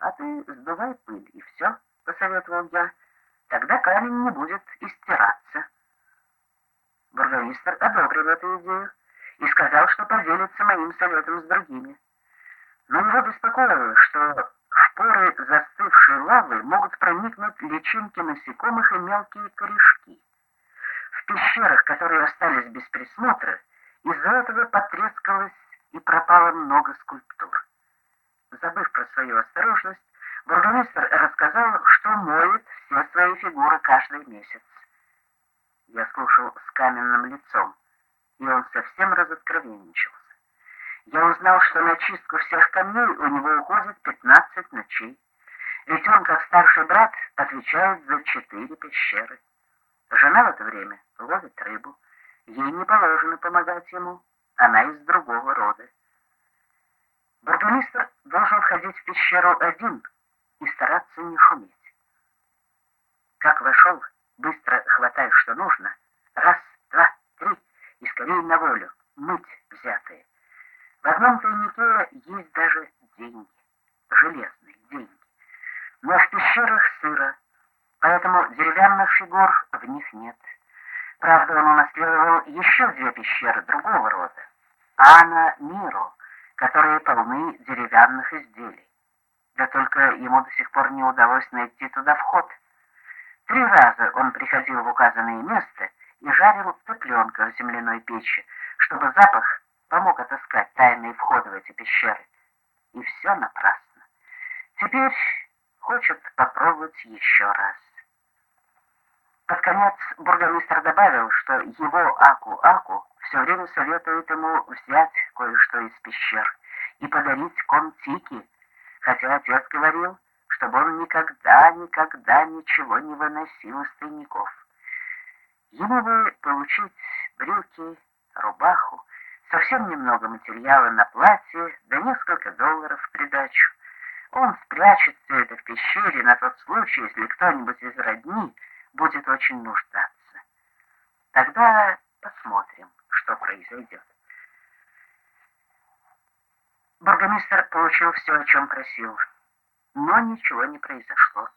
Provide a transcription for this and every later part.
А ты сдувай пыль, и все, — посоветовал я. Тогда камень не будет истираться. Бургомистр одобрил эту идею и сказал, что поделится моим советом с другими. Но его беспокоило, что в поры застывшей лавы могут проникнуть личинки насекомых и мелкие корешки. В пещерах, которые остались без присмотра, из-за этого потрескалось и пропало много скульптур. Забыв про свою осторожность, бургомистр рассказал, что моет все свои фигуры каждый месяц. Я слушал с каменным лицом, и он совсем разоткровенничался. Я узнал, что на чистку всех камней у него уходит 15 ночей. Ведь он, как старший брат, отвечает за четыре пещеры. Жена в это время ловит рыбу. Ей не положено помогать ему, она из другого рода. Бургомистр должен входить в пещеру один и стараться не шуметь. Как вошел, быстро хватая, что нужно, раз, два, три, и скорее на волю, мыть взятые. В одном тайнике есть даже деньги, железные деньги. Но в пещерах сыро, поэтому деревянных фигур в них нет. Правда, он унаследовал еще две пещеры другого рода. Ана Миро, которые полны деревянных изделий. Да только ему до сих пор не удалось найти туда вход. Три раза он приходил в указанное место и жарил цыпленка в земляной печи, чтобы запах помог отыскать тайные входы в эти пещеры. И все напрасно. Теперь хочет попробовать еще раз. Под конец бургомистр добавил, что его Аку-Аку все время советует ему взять кое-что из пещер и подарить Контики, хотя отец говорил, чтобы он никогда, никогда ничего не выносил из тайников. Ему бы получить брюки, рубаху, совсем немного материала на платье, да несколько долларов в придачу. Он спрячет все это в пещере на тот случай, если кто-нибудь из родни будет очень нуждаться. Тогда посмотрим, что произойдет. Бургомистр получил все, о чем просил, но ничего не произошло.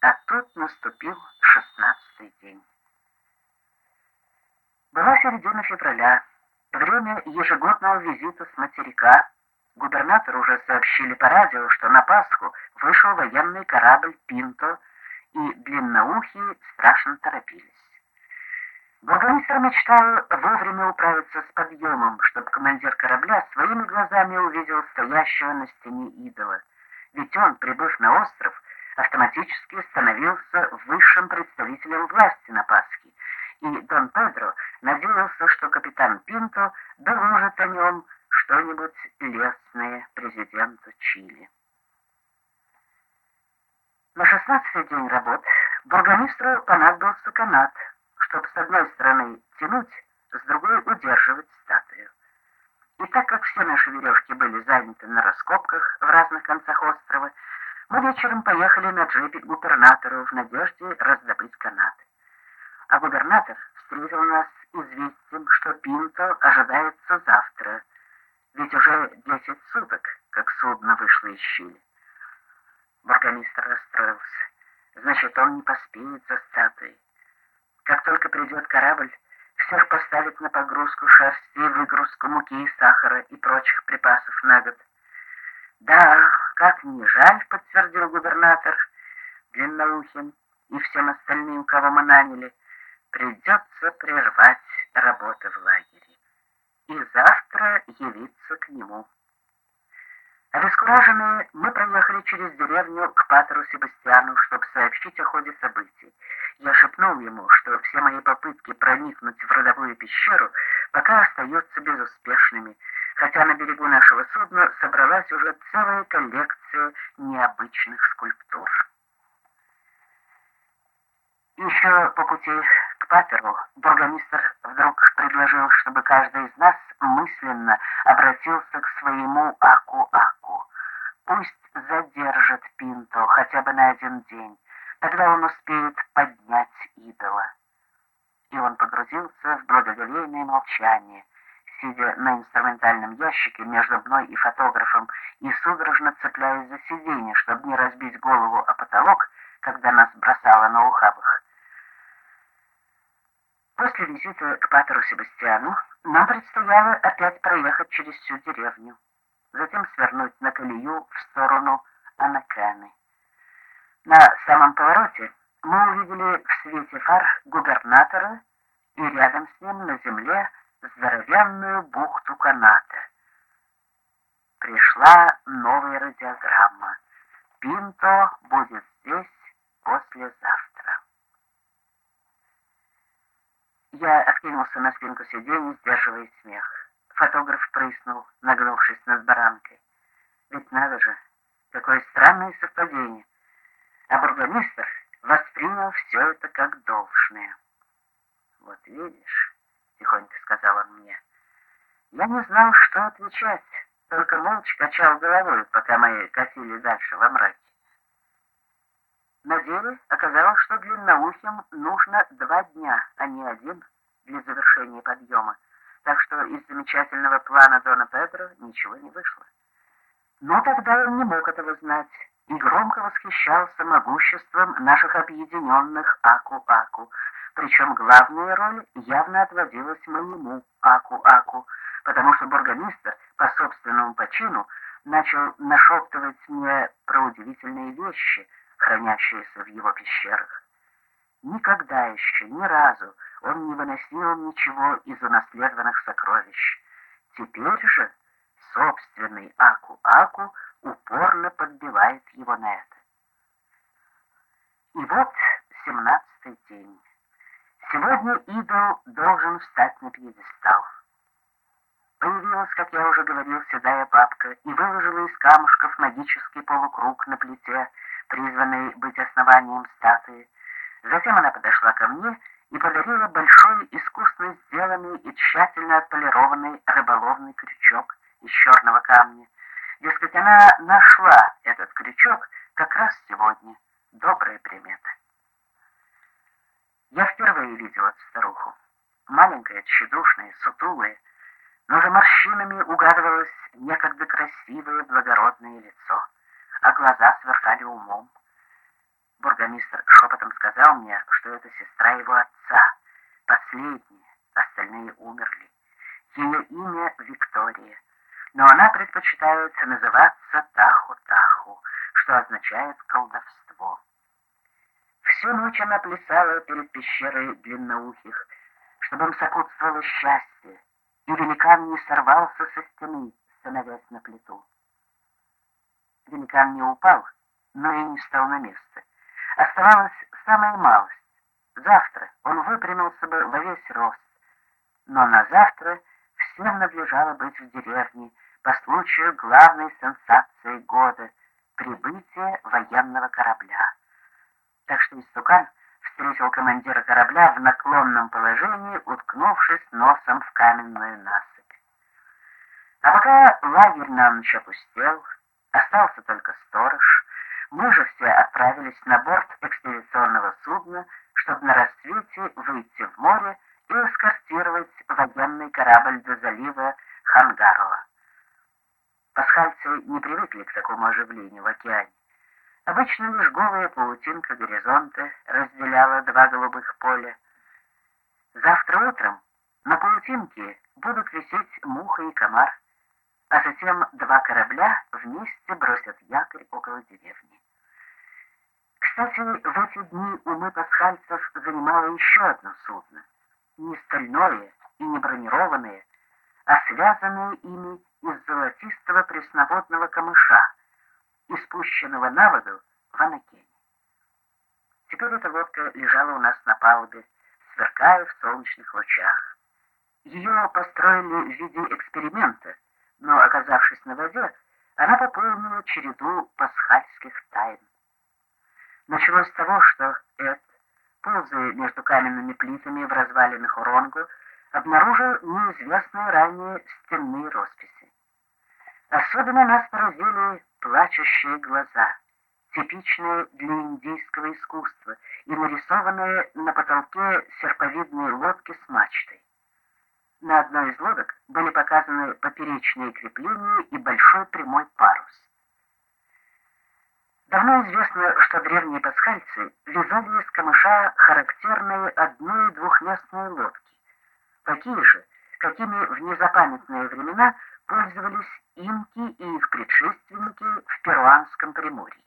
А тут наступил шестнадцатый день. Была середина февраля, время ежегодного визита с материка. Губернатору уже сообщили по радио, что на Пасху вышел военный корабль «Пинто», и длинноухие страшно торопились. Бургомистр мечтал вовремя управиться с подъемом, чтобы командир корабля своими глазами увидел стоящего на стене идола. Ведь он, прибыв на остров, автоматически становился высшим представителем власти на Пасхе, и Дон Педро надеялся, что капитан Пинто доложит о нем что-нибудь лестное президенту Чили. На шестнадцатый день работ бургомистру понадобился канат, чтобы с одной стороны тянуть, с другой удерживать статую. И так как все наши веревки были заняты на раскопках в разных концах острова, мы вечером поехали на джипе к губернатору в надежде раздобыть канат. А губернатор встретил нас известием, что Пинто ожидается завтра, ведь уже десять суток, как судно вышло из щели. Бургомистр расстроился. Значит, он не поспеет за статуей. Как только придет корабль, всех поставит на погрузку шерсти, выгрузку муки, сахара и прочих припасов на год. Да, как не жаль, подтвердил губернатор Длинноухин и всем остальным, кого мы наняли, придется прервать работы в лагере и завтра явиться к нему. Обескураженные, мы проехали через деревню к Патеру Себастьяну, чтобы сообщить о ходе событий. Я шепнул ему, что все мои попытки проникнуть в родовую пещеру пока остаются безуспешными, хотя на берегу нашего судна собралась уже целая коллекция необычных скульптур. Еще по пути к Патеру бургомистр вдруг предложил, чтобы каждый из нас мысленно обратился к своему Аку-Аку. Пусть задержит Пинто хотя бы на один день, тогда он успеет поднять идола. И он погрузился в благоговейное молчание, сидя на инструментальном ящике между мной и фотографом и судорожно цепляясь за сиденье, чтобы не разбить голову о потолок, когда нас бросало на ухабах. После визита к Патеру Себастьяну нам предстояло опять проехать через всю деревню, затем свернуть на колею в сторону Анаканы. На самом повороте мы увидели в свете фар губернатора и рядом с ним на земле здоровенную бухту каната. Пришла новая радиограмма. Пинто будет здесь послезавтра. Я откинулся на спинку сиденья, сдерживая смех. Фотограф прыснул, нагнувшись над баранкой. Ведь надо же, какое странное совпадение. А бургомистр воспринял все это как должное. Вот видишь, тихонько сказал он мне, я не знал, что отвечать, только молча качал головой, пока мы катили дальше во мраке. На деле оказалось, что длинноухим нужно два дня, а не один для завершения подъема, так что из замечательного плана Дона Педро ничего не вышло. Но тогда он не мог этого знать громко восхищался могуществом наших объединенных Аку-Аку, причем главная роль явно отводилась моему Аку-Аку, потому что бургомистр по собственному почину начал нашептывать мне про удивительные вещи — хранящиеся в его пещерах. Никогда еще, ни разу он не выносил ничего из унаследованных сокровищ. Теперь же собственный Аку-Аку упорно подбивает его на это. И вот семнадцатый день. Сегодня идол должен встать на пьедестал. Появилась, как я уже говорил, седая бабка и выложила из камушков магический полукруг на плите, призванный быть основанием статуи. Затем она подошла ко мне и подарила большой, искусно сделанный и тщательно отполированный рыболовный крючок из черного камня. Дескать, она нашла этот крючок как раз сегодня. Добрая примета. Я впервые видел эту старуху. Маленькая, тщедушная, сутулая, но за морщинами угадывалось некогда красивое, благородное лицо а глаза сверкали умом. Бургомистр шепотом сказал мне, что это сестра его отца, последняя, остальные умерли. Ее имя Виктория, но она предпочитает называться Таху-Таху, что означает колдовство. Всю ночь она плясала перед пещерой длинноухих, чтобы им сопутствовало счастье, и великан не сорвался со стены, становясь на плиту. Великан не упал, но и не встал на место. Оставалась самая малость. Завтра он выпрямился бы во весь рост. Но на завтра всем надлежало быть в деревне по случаю главной сенсации года — прибытия военного корабля. Так что истукан встретил командира корабля в наклонном положении, уткнувшись носом в каменную насыпь. А пока лагерь на ночь опустел, Остался только сторож. Мы же все отправились на борт экспедиционного судна, чтобы на рассвете выйти в море и эскортировать военный корабль до залива Хангарова. Пасхальцы не привыкли к такому оживлению в океане. Обычно лишь голая паутинка горизонта разделяла два голубых поля. Завтра утром на паутинке будут висеть муха и комар а затем два корабля вместе бросят якорь около деревни. Кстати, в эти дни умы пасхальцев занимало еще одно судно, не стальное и не бронированное, а связанное ими из золотистого пресноводного камыша, испущенного на воду в Анакене. Теперь эта лодка лежала у нас на палубе, сверкая в солнечных лучах. Ее построили в виде эксперимента, но, оказавшись на воде, она пополнила череду пасхальских тайн. Началось с того, что Эд, ползая между каменными плитами в развалинах Уронгу, обнаружил неизвестные ранее стенные росписи. Особенно нас поразили плачущие глаза, типичные для индийского искусства и нарисованные на потолке серповидные лодки с мачтой. на одной из лодок были показаны поперечные крепления и большой прямой парус. Давно известно, что древние пасхальцы вязали из камыша характерные одно- и двухместные лодки, такие же, какими в незапамятные времена пользовались инки и их предшественники в Перуанском Приморье.